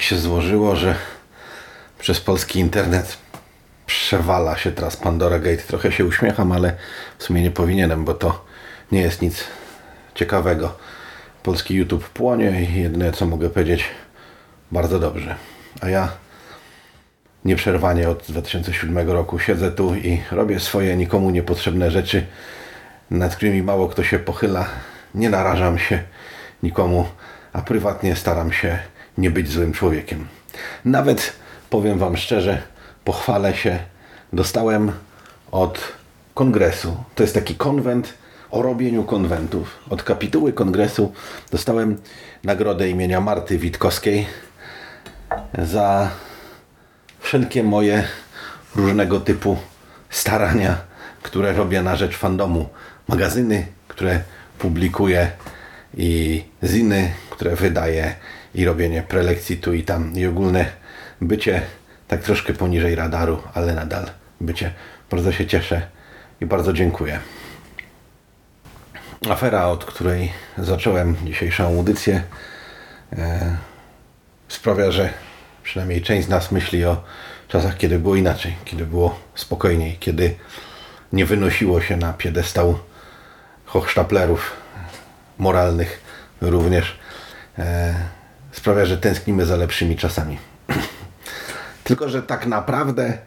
Tak się złożyło, że przez polski internet przewala się teraz Pandora Gate. Trochę się uśmiecham, ale w sumie nie powinienem, bo to nie jest nic ciekawego. Polski YouTube płonie i jedyne co mogę powiedzieć, bardzo dobrze. A ja nieprzerwanie od 2007 roku siedzę tu i robię swoje nikomu niepotrzebne rzeczy, nad którymi mało kto się pochyla. Nie narażam się nikomu, a prywatnie staram się nie być złym człowiekiem. Nawet powiem Wam szczerze, pochwalę się, dostałem od kongresu, to jest taki konwent o robieniu konwentów. Od kapituły kongresu dostałem nagrodę imienia Marty Witkowskiej za wszelkie moje różnego typu starania, które robię na rzecz fandomu. Magazyny, które publikuję i ziny, które wydaję i robienie prelekcji tu i tam i ogólne bycie tak troszkę poniżej radaru, ale nadal bycie. Bardzo się cieszę i bardzo dziękuję. Afera, od której zacząłem dzisiejszą audycję, e, sprawia, że przynajmniej część z nas myśli o czasach, kiedy było inaczej, kiedy było spokojniej, kiedy nie wynosiło się na piedestał hochsztaplerów moralnych również. E, sprawia, że tęsknimy za lepszymi czasami. Tylko, że tak naprawdę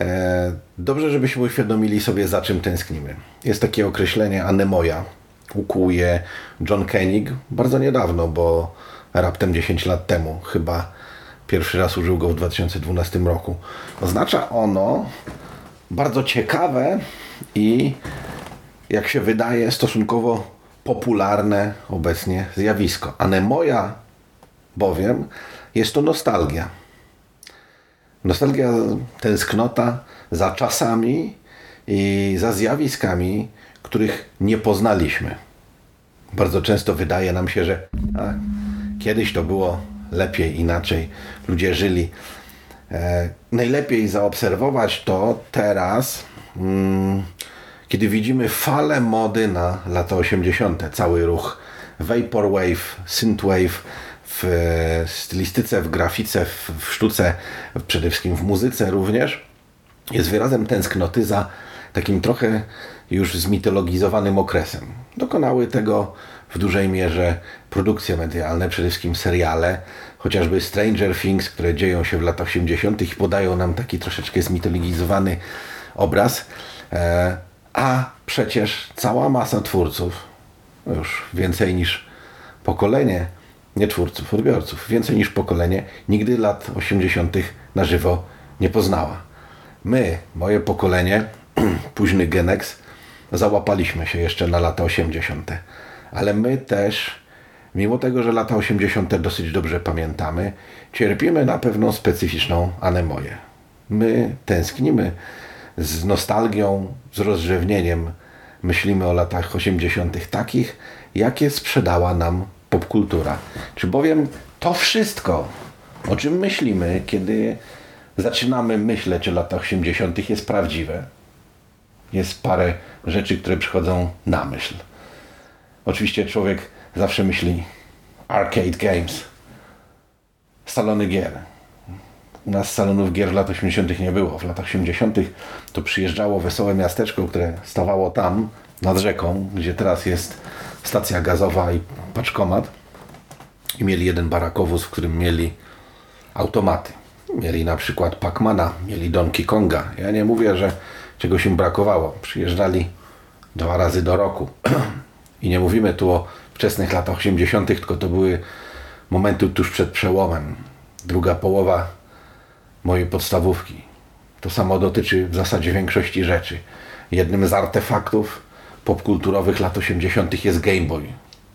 e, dobrze, żebyśmy uświadomili sobie, za czym tęsknimy. Jest takie określenie anemoja. Ukuł je John Koenig bardzo niedawno, bo raptem 10 lat temu chyba pierwszy raz użył go w 2012 roku. Oznacza ono bardzo ciekawe i jak się wydaje stosunkowo popularne obecnie zjawisko. Anemoja bowiem jest to nostalgia. Nostalgia, tęsknota za czasami i za zjawiskami, których nie poznaliśmy. Bardzo często wydaje nam się, że a, kiedyś to było lepiej, inaczej. Ludzie żyli. E, najlepiej zaobserwować to teraz, mm, kiedy widzimy falę mody na lata 80. Cały ruch Vaporwave, Synthwave, w stylistyce, w grafice, w, w sztuce, przede wszystkim w muzyce również, jest wyrazem tęsknoty za takim trochę już zmitologizowanym okresem. Dokonały tego w dużej mierze produkcje medialne, przede wszystkim seriale, chociażby Stranger Things, które dzieją się w latach 80. i podają nam taki troszeczkę zmitologizowany obraz. E, a przecież cała masa twórców, już więcej niż pokolenie, nie twórców, odbiorców, więcej niż pokolenie, nigdy lat 80. na żywo nie poznała. My, moje pokolenie, późny Genex, załapaliśmy się jeszcze na lata 80. Ale my też, mimo tego, że lata 80. dosyć dobrze pamiętamy, cierpimy na pewną specyficzną anemoję. My tęsknimy z nostalgią, z rozrzewnieniem. Myślimy o latach 80. takich, jakie sprzedała nam popkultura. Czy bowiem to wszystko, o czym myślimy, kiedy zaczynamy myśleć o latach 80., jest prawdziwe? Jest parę rzeczy, które przychodzą na myśl. Oczywiście człowiek zawsze myśli arcade games, salony gier. U nas salonów gier w latach 80. nie było. W latach 80. to przyjeżdżało wesołe miasteczko, które stawało tam, nad rzeką, gdzie teraz jest stacja gazowa i paczkomat. I mieli jeden barakowóz, w którym mieli automaty. Mieli na przykład Pacmana, mieli Donkey Konga. Ja nie mówię, że czegoś im brakowało. Przyjeżdżali dwa razy do roku. I nie mówimy tu o wczesnych latach 80., tylko to były momenty tuż przed przełomem. Druga połowa mojej podstawówki. To samo dotyczy w zasadzie większości rzeczy. Jednym z artefaktów popkulturowych lat 80. jest Game Boy.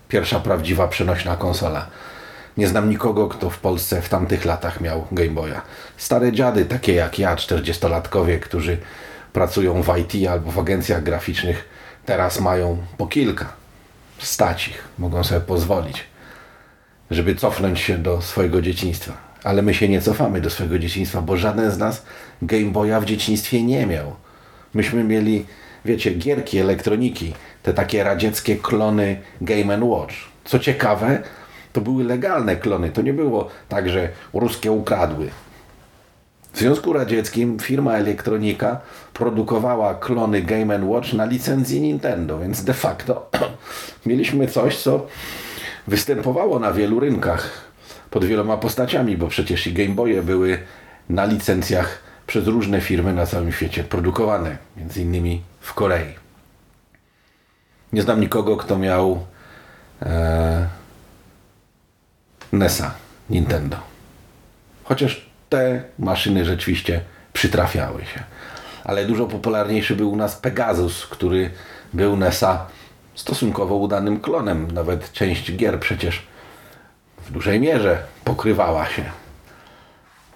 Pierwsza prawdziwa przenośna konsola. Nie znam nikogo, kto w Polsce w tamtych latach miał Game Boya. Stare dziady, takie jak ja, 40-latkowie, którzy pracują w IT albo w agencjach graficznych, teraz mają po kilka. Stać ich, mogą sobie pozwolić, żeby cofnąć się do swojego dzieciństwa. Ale my się nie cofamy do swojego dzieciństwa, bo żaden z nas Game Boya w dzieciństwie nie miał. Myśmy mieli, wiecie, gierki, elektroniki, te takie radzieckie klony Game Watch. Co ciekawe, to były legalne klony. To nie było tak, że ruskie ukradły. W Związku Radzieckim firma Elektronika produkowała klony Game Watch na licencji Nintendo, więc de facto mieliśmy coś, co występowało na wielu rynkach pod wieloma postaciami, bo przecież i Game Boye były na licencjach przez różne firmy na całym świecie produkowane, między innymi w Korei. Nie znam nikogo, kto miał e, NESa Nintendo. Chociaż te maszyny rzeczywiście przytrafiały się. Ale dużo popularniejszy był u nas Pegasus, który był NESa stosunkowo udanym klonem. Nawet część gier przecież w dużej mierze pokrywała się.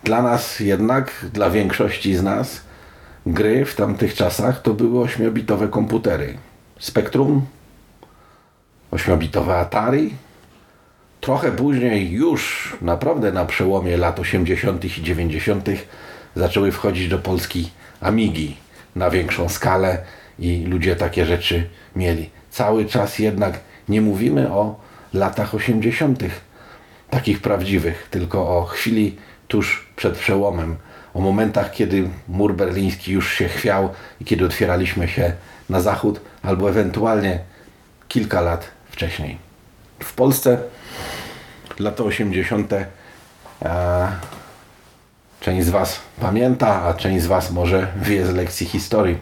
Dla nas jednak, dla większości z nas, gry w tamtych czasach to były ośmiobitowe komputery. Spectrum, ośmiobitowe Atari, Trochę później, już naprawdę na przełomie lat 80. i 90., zaczęły wchodzić do Polski Amigi na większą skalę i ludzie takie rzeczy mieli. Cały czas jednak nie mówimy o latach 80., takich prawdziwych, tylko o chwili tuż przed przełomem, o momentach, kiedy mur berliński już się chwiał i kiedy otwieraliśmy się na zachód, albo ewentualnie kilka lat wcześniej. W Polsce lata 80. E, część z Was pamięta, a część z Was może wie z lekcji historii.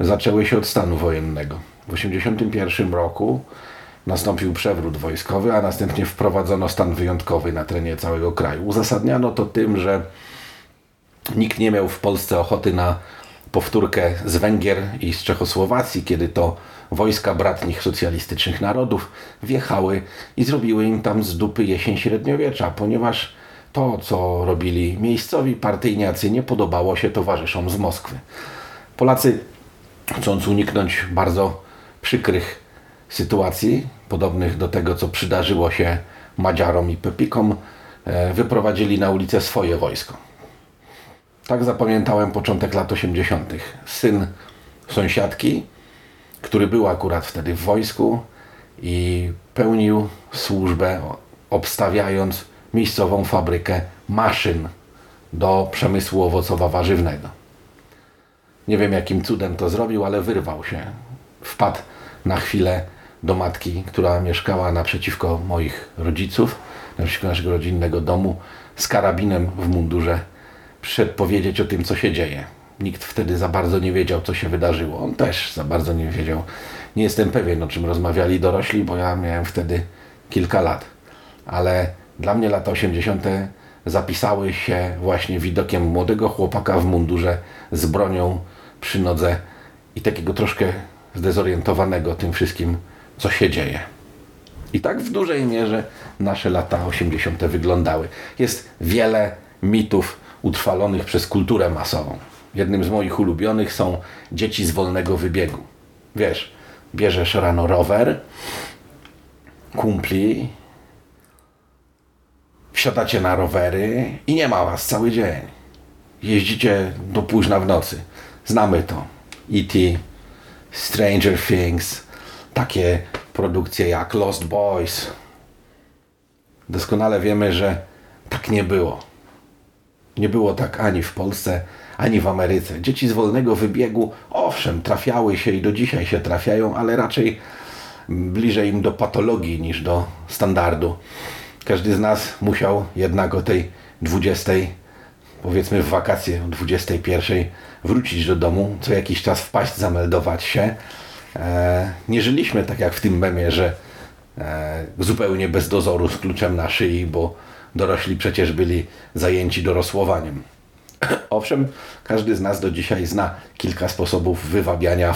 Zaczęły się od stanu wojennego. W 81 roku nastąpił przewrót wojskowy, a następnie wprowadzono stan wyjątkowy na terenie całego kraju. Uzasadniano to tym, że nikt nie miał w Polsce ochoty na powtórkę z Węgier i z Czechosłowacji, kiedy to wojska bratnich socjalistycznych narodów wjechały i zrobiły im tam z dupy jesień średniowiecza, ponieważ to, co robili miejscowi partyjniacy, nie podobało się towarzyszom z Moskwy. Polacy, chcąc uniknąć bardzo przykrych sytuacji, podobnych do tego, co przydarzyło się Madziarom i Pepikom, e, wyprowadzili na ulicę swoje wojsko. Tak zapamiętałem początek lat 80. Syn sąsiadki, który był akurat wtedy w wojsku i pełnił służbę, obstawiając miejscową fabrykę maszyn do przemysłu owocowo-warzywnego. Nie wiem jakim cudem to zrobił, ale wyrwał się. Wpadł na chwilę do matki, która mieszkała naprzeciwko moich rodziców, naprzeciwko naszego rodzinnego domu, z karabinem w mundurze przyszedł powiedzieć o tym, co się dzieje. Nikt wtedy za bardzo nie wiedział, co się wydarzyło. On też za bardzo nie wiedział. Nie jestem pewien, o czym rozmawiali dorośli, bo ja miałem wtedy kilka lat. Ale dla mnie lata 80. zapisały się właśnie widokiem młodego chłopaka w mundurze z bronią przy nodze i takiego troszkę zdezorientowanego tym wszystkim, co się dzieje. I tak w dużej mierze nasze lata 80. wyglądały. Jest wiele mitów utrwalonych przez kulturę masową. Jednym z moich ulubionych są dzieci z wolnego wybiegu. Wiesz, bierzesz rano rower, kumpli, wsiadacie na rowery i nie ma was cały dzień. Jeździcie do późna w nocy. Znamy to. E.T., Stranger Things, takie produkcje jak Lost Boys. Doskonale wiemy, że tak nie było. Nie było tak ani w Polsce, ani w Ameryce. Dzieci z wolnego wybiegu, owszem, trafiały się i do dzisiaj się trafiają, ale raczej bliżej im do patologii niż do standardu. Każdy z nas musiał jednak o tej 20, powiedzmy w wakacje o 21 wrócić do domu, co jakiś czas wpaść, zameldować się. E, nie żyliśmy tak jak w tym memie, że e, zupełnie bez dozoru z kluczem na szyi, bo dorośli przecież byli zajęci dorosłowaniem. Owszem, każdy z nas do dzisiaj zna kilka sposobów wywabiania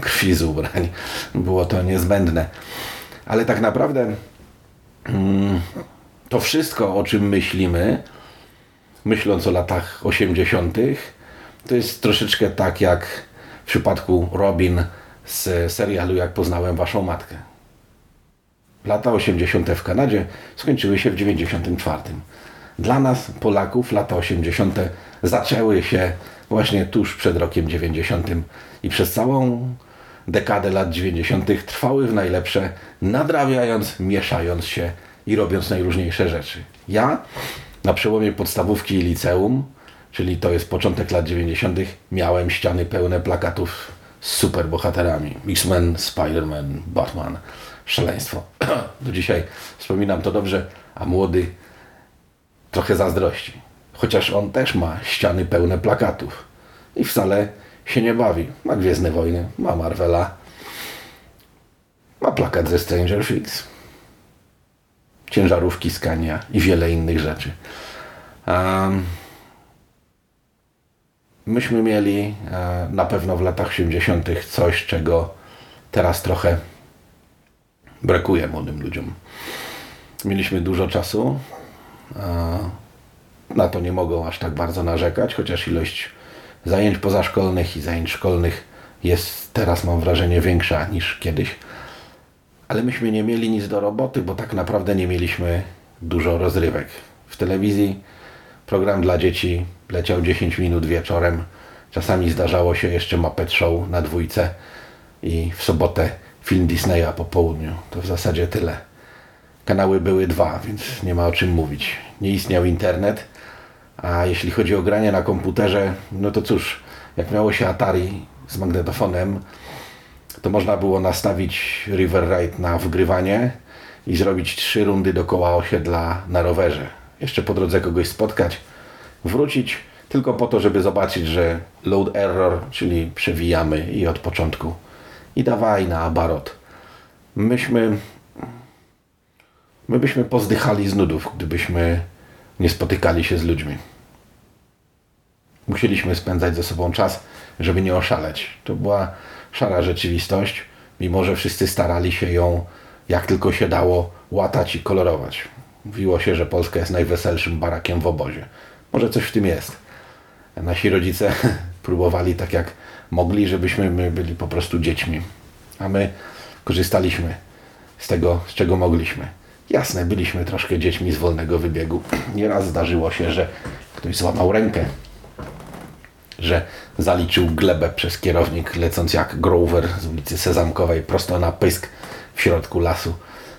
krwi z ubrań. Było to niezbędne. Ale tak naprawdę mm, to wszystko, o czym myślimy, myśląc o latach 80., to jest troszeczkę tak jak w przypadku Robin z serialu Jak poznałem waszą matkę. Lata 80. w Kanadzie skończyły się w 94. Dla nas, Polaków, lata 80. zaczęły się właśnie tuż przed rokiem 90. i przez całą dekadę lat 90. trwały w najlepsze, nadrabiając, mieszając się i robiąc najróżniejsze rzeczy. Ja na przełomie podstawówki i liceum, czyli to jest początek lat 90., miałem ściany pełne plakatów z superbohaterami. X-Men, Spider-Man, Batman. Szaleństwo. Do dzisiaj wspominam to dobrze, a młody trochę zazdrości. Chociaż on też ma ściany pełne plakatów. I wcale się nie bawi. Ma Gwiezdne Wojny, ma Marvela, ma plakat ze Stranger Things, ciężarówki Scania i wiele innych rzeczy. Um, myśmy mieli e, na pewno w latach 80. coś, czego teraz trochę brakuje młodym ludziom. Mieliśmy dużo czasu. e, Na to nie mogą aż tak bardzo narzekać, chociaż ilość zajęć pozaszkolnych i zajęć szkolnych jest teraz, mam wrażenie, większa niż kiedyś. Ale myśmy nie mieli nic do roboty, bo tak naprawdę nie mieliśmy dużo rozrywek. W telewizji program dla dzieci leciał 10 minut wieczorem. Czasami zdarzało się jeszcze Muppet Show na dwójce i w sobotę film Disneya po południu. To w zasadzie tyle. Kanały były dwa, więc nie ma o czym mówić. Nie istniał internet, a jeśli chodzi o granie na komputerze, no to cóż, jak miało się Atari z magnetofonem, to można było nastawić River Raid na wgrywanie i zrobić trzy rundy dookoła osiedla na rowerze. Jeszcze po drodze kogoś spotkać, wrócić tylko po to, żeby zobaczyć, że load error, czyli przewijamy i od początku. I dawaj na abarot. Myśmy my byśmy pozdychali z nudów, gdybyśmy nie spotykali się z ludźmi. Musieliśmy spędzać ze sobą czas, żeby nie oszaleć. To była szara rzeczywistość, mimo że wszyscy starali się ją jak tylko się dało łatać i kolorować. Mówiło się, że Polska jest najweselszym barakiem w obozie. Może coś w tym jest. Nasi rodzice próbowali tak jak mogli, żebyśmy my byli po prostu dziećmi. A my korzystaliśmy z tego, z czego mogliśmy. Jasne, byliśmy troszkę dziećmi z wolnego wybiegu. Nieraz zdarzyło się, że ktoś złamał rękę, że zaliczył glebę przez kierownik, lecąc jak Grover z ulicy Sezamkowej prosto na pysk w środku lasu.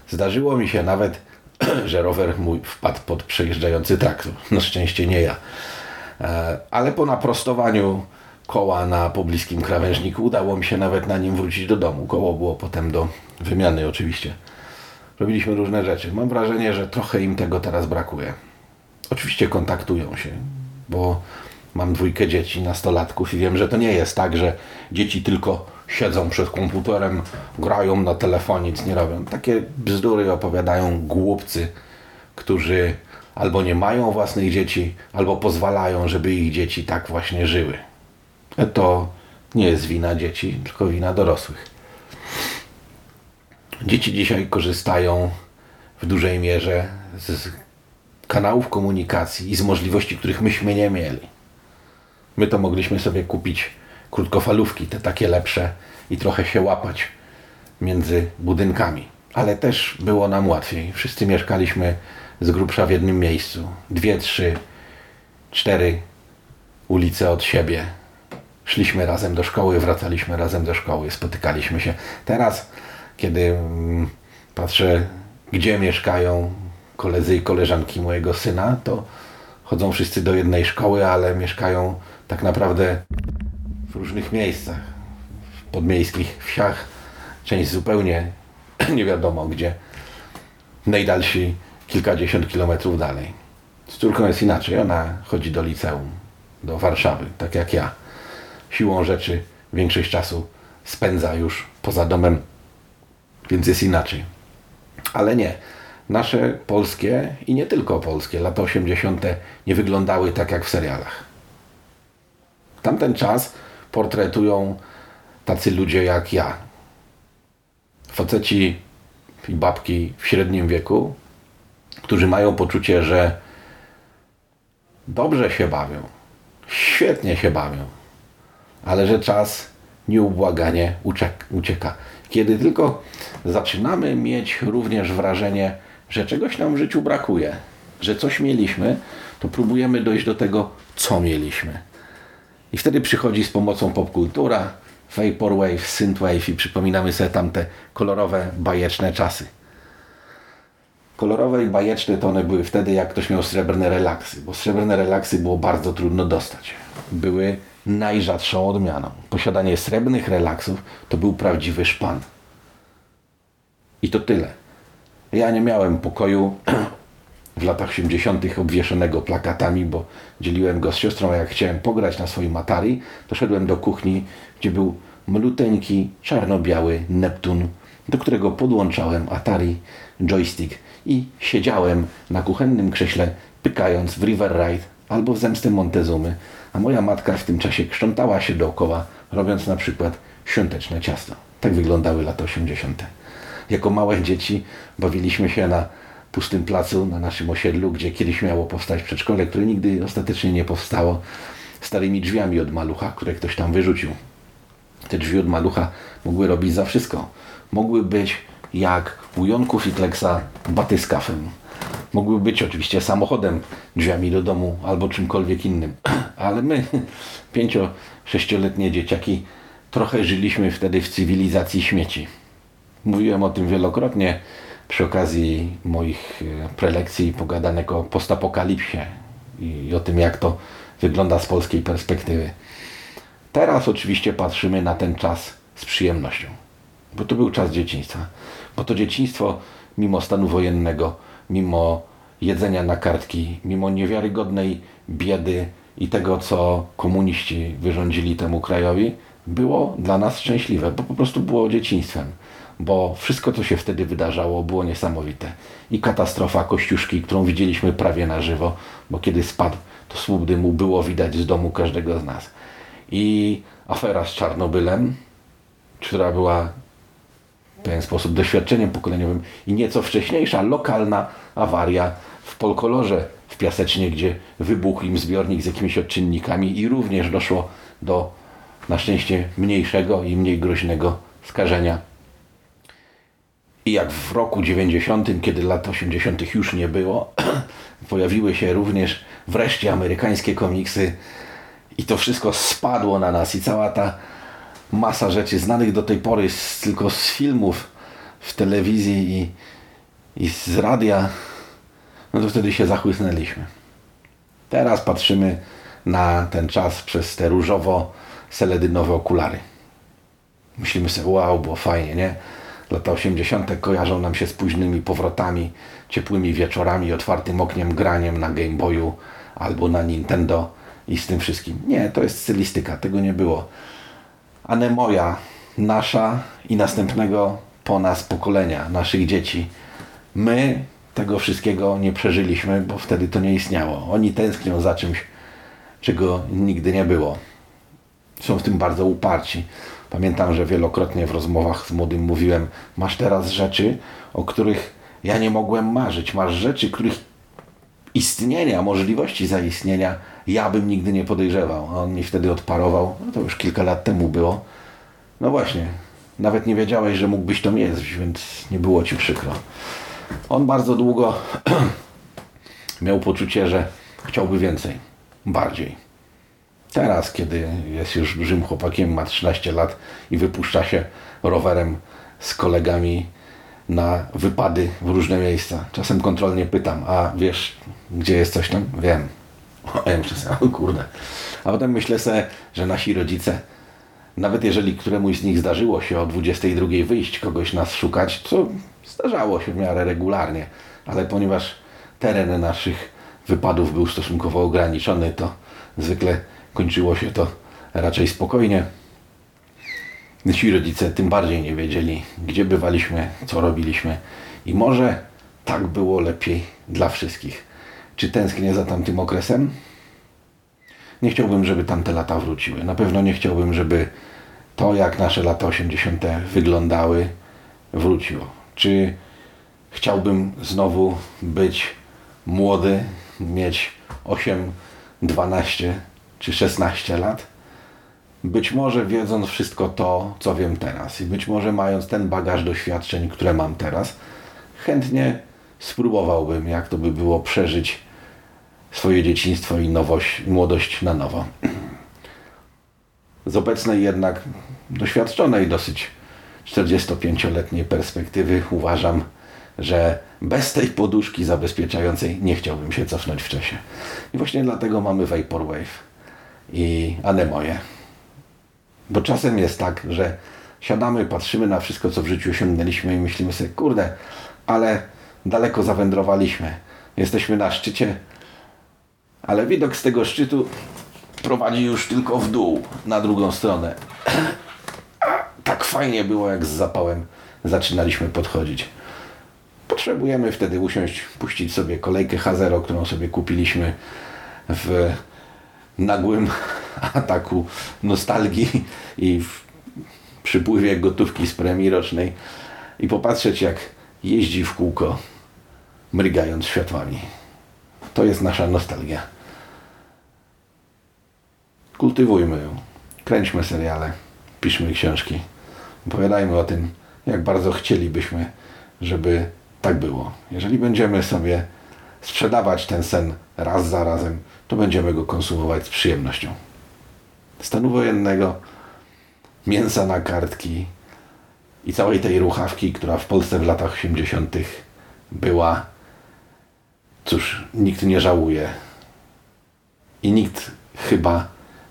Zdarzyło mi się nawet, że rower mój wpadł pod przejeżdżający traktor. Na szczęście nie ja. E, Ale po naprostowaniu koła na pobliskim krawężniku udało mi się nawet na nim wrócić do domu. Koło było potem do wymiany oczywiście. Robiliśmy różne rzeczy. Mam wrażenie, że trochę im tego teraz brakuje. Oczywiście kontaktują się, bo mam dwójkę dzieci, nastolatków i wiem, że to nie jest tak, że dzieci tylko siedzą przed komputerem, grają na telefonie, nic nie robią. Takie bzdury opowiadają głupcy, którzy albo nie mają własnych dzieci, albo pozwalają, żeby ich dzieci tak właśnie żyły. To nie jest wina dzieci, tylko wina dorosłych. Dzieci dzisiaj korzystają w dużej mierze z kanałów komunikacji i z możliwości, których myśmy nie mieli. My to mogliśmy sobie kupić krótkofalówki, te takie lepsze i trochę się łapać między budynkami. Ale też było nam łatwiej. Wszyscy mieszkaliśmy z grubsza w jednym miejscu. Dwie, trzy, cztery ulice od siebie. Szliśmy razem do szkoły, wracaliśmy razem do szkoły, spotykaliśmy się. Teraz, kiedy mm, patrzę, gdzie mieszkają koledzy i koleżanki mojego syna, to chodzą wszyscy do jednej szkoły, ale mieszkają tak naprawdę różnych miejscach. Podmiejskich wsiach, część zupełnie nie wiadomo gdzie. Najdalsi kilkadziesiąt kilometrów dalej. Z córką jest inaczej. Ona chodzi do liceum, do Warszawy, tak jak ja. Siłą rzeczy większość czasu spędza już poza domem, więc jest inaczej. Ale nie. Nasze polskie i nie tylko polskie lata 80. nie wyglądały tak jak w serialach. Tamten czas portretują tacy ludzie jak ja. Faceci i babki w średnim wieku którzy mają poczucie, że dobrze się bawią, świetnie się bawią, ale że czas nieubłaganie uciek- ucieka. Kiedy tylko zaczynamy mieć również wrażenie, że czegoś nam w życiu brakuje, że coś mieliśmy, to próbujemy dojść do tego, co mieliśmy. I wtedy przychodzi z pomocą popkultura, vaporwave, synthwave i przypominamy sobie tamte kolorowe, bajeczne czasy. Kolorowe i bajeczne to one były wtedy, jak ktoś miał srebrne relaksy, bo srebrne relaksy było bardzo trudno dostać. Były najrzadszą odmianą. Posiadanie srebrnych relaksów to był prawdziwy szpan. I to tyle. Ja nie miałem pokoju w latach 80. obwieszonego plakatami, bo dzieliłem go z siostrą, a jak chciałem pograć na swoim Atari, to szedłem do kuchni, gdzie był mluteńki, czarno-biały Neptun, do którego podłączałem Atari, joystick i siedziałem na kuchennym krześle, pykając w River Ride albo w Zemstę Montezumy, a moja matka w tym czasie krzątała się dookoła, robiąc na przykład świąteczne ciasto. Tak wyglądały lata 80. Jako małe dzieci bawiliśmy się na pustym placu na naszym osiedlu, gdzie kiedyś miało powstać przedszkole, które nigdy ostatecznie nie powstało, starymi drzwiami od malucha, które ktoś tam wyrzucił. Te drzwi od malucha mogły robić za wszystko. Mogły być jak u Jonków i Tleksa batyskafem. Mogły być oczywiście samochodem, drzwiami do domu albo czymkolwiek innym. Ale my, pięcio, sześcioletnie dzieciaki, trochę żyliśmy wtedy w cywilizacji śmieci. Mówiłem o tym wielokrotnie przy okazji moich e, prelekcji pogadanek o postapokalipsie i o tym, jak to wygląda z polskiej perspektywy. Teraz oczywiście patrzymy na ten czas z przyjemnością, bo to był czas dzieciństwa. Bo to dzieciństwo, mimo stanu wojennego, mimo jedzenia na kartki, mimo niewiarygodnej biedy i tego, co komuniści wyrządzili temu krajowi, było dla nas szczęśliwe, bo po prostu było dzieciństwem. Bo wszystko, co się wtedy wydarzało, było niesamowite. I katastrofa Kościuszki, którą widzieliśmy prawie na żywo, bo kiedy spadł, to słup dymu było widać z domu każdego z nas. I afera z Czarnobylem, która była w pewien sposób doświadczeniem pokoleniowym i nieco wcześniejsza lokalna awaria w Polkolorze w Piasecznie, gdzie wybuchł im zbiornik z jakimiś odczynnikami i również doszło do na szczęście mniejszego i mniej groźnego skażenia. I jak w roku 90, kiedy lat 80. już nie było, pojawiły się również wreszcie amerykańskie komiksy i to wszystko spadło na nas i cała ta masa rzeczy znanych do tej pory z, tylko z filmów, w telewizji i, i z radia, no to wtedy się zachłysnęliśmy. Teraz patrzymy na ten czas przez te różowo-seledynowe okulary. Myślimy sobie, wow, było fajnie, nie? Lata 80. kojarzą nam się z późnymi powrotami, ciepłymi wieczorami, otwartym okniem, graniem na Game Boyu albo na Nintendo i z tym wszystkim. Nie, to jest stylistyka, tego nie było. Anemoja nasza i następnego po nas pokolenia, naszych dzieci. My tego wszystkiego nie przeżyliśmy, bo wtedy to nie istniało. Oni tęsknią za czymś, czego nigdy nie było. Są w tym bardzo uparci. Pamiętam, że wielokrotnie w rozmowach z młodym mówiłem, masz teraz rzeczy, o których ja nie mogłem marzyć. Masz rzeczy, których istnienia, możliwości zaistnienia ja bym nigdy nie podejrzewał. A on mi wtedy odparował, no to już kilka lat temu było. No właśnie, nawet nie wiedziałeś, że mógłbyś to mieć, więc nie było ci przykro. On bardzo długo miał poczucie, że chciałby więcej, bardziej. Teraz, kiedy jest już dużym chłopakiem, ma 13 lat i wypuszcza się rowerem z kolegami na wypady w różne miejsca. Czasem kontrolnie pytam, a wiesz, gdzie jest coś tam? Wiem. A ja myślę sobie, o kurde. A potem myślę sobie, że nasi rodzice, nawet jeżeli któremuś z nich zdarzyło się o 22 wyjść, kogoś nas szukać, co zdarzało się w miarę regularnie, ale ponieważ teren naszych wypadów był stosunkowo ograniczony, to zwykle kończyło się to raczej spokojnie. Ci rodzice tym bardziej nie wiedzieli, gdzie bywaliśmy, co robiliśmy i może tak było lepiej dla wszystkich. Czy tęsknię za tamtym okresem? Nie chciałbym, żeby tamte lata wróciły. Na pewno nie chciałbym, żeby to, jak nasze lata 80. wyglądały, wróciło. Czy chciałbym znowu być młody, mieć 8, 12 czy 16 lat. Być może wiedząc wszystko to, co wiem teraz i być może mając ten bagaż doświadczeń, które mam teraz, chętnie spróbowałbym, jak to by było przeżyć swoje dzieciństwo i nowość, młodość na nowo. Z obecnej jednak doświadczonej dosyć 45-letniej perspektywy uważam, że bez tej poduszki zabezpieczającej nie chciałbym się cofnąć w czasie. I właśnie dlatego mamy Vaporwave i Anemoje. Bo czasem jest tak, że siadamy, patrzymy na wszystko, co w życiu osiągnęliśmy i myślimy sobie, kurde, ale daleko zawędrowaliśmy. Jesteśmy na szczycie, ale widok z tego szczytu prowadzi już tylko w dół, na drugą stronę. tak fajnie było, jak z zapałem zaczynaliśmy podchodzić. Potrzebujemy wtedy usiąść, puścić sobie kolejkę H0, którą sobie kupiliśmy w nagłym ataku nostalgii i w przypływie gotówki z premii rocznej i popatrzeć jak jeździ w kółko, mrygając światłami. To jest nasza nostalgia. Kultywujmy ją. Kręćmy seriale, piszmy książki. Opowiadajmy o tym, jak bardzo chcielibyśmy, żeby tak było. Jeżeli będziemy sobie sprzedawać ten sen raz za razem, to będziemy go konsumować z przyjemnością. Stanu wojennego, mięsa na kartki i całej tej ruchawki, która w Polsce w latach 80. była, cóż, nikt nie żałuje i nikt chyba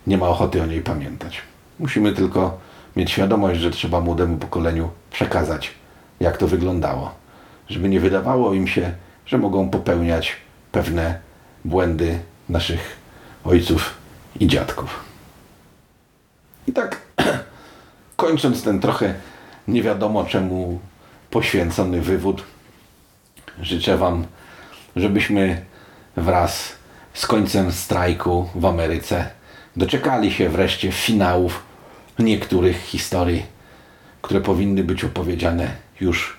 nie ma ochoty o niej pamiętać. Musimy tylko mieć świadomość, że trzeba młodemu pokoleniu przekazać, jak to wyglądało, żeby nie wydawało im się, że mogą popełniać pewne błędy naszych ojców i dziadków. I tak kończąc ten trochę nie wiadomo czemu poświęcony wywód, życzę Wam, żebyśmy wraz z końcem strajku w Ameryce doczekali się wreszcie finałów niektórych historii, które powinny być opowiedziane już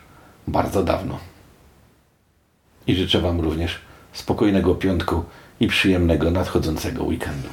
bardzo dawno. I życzę Wam również spokojnego piątku i przyjemnego nadchodzącego weekendu.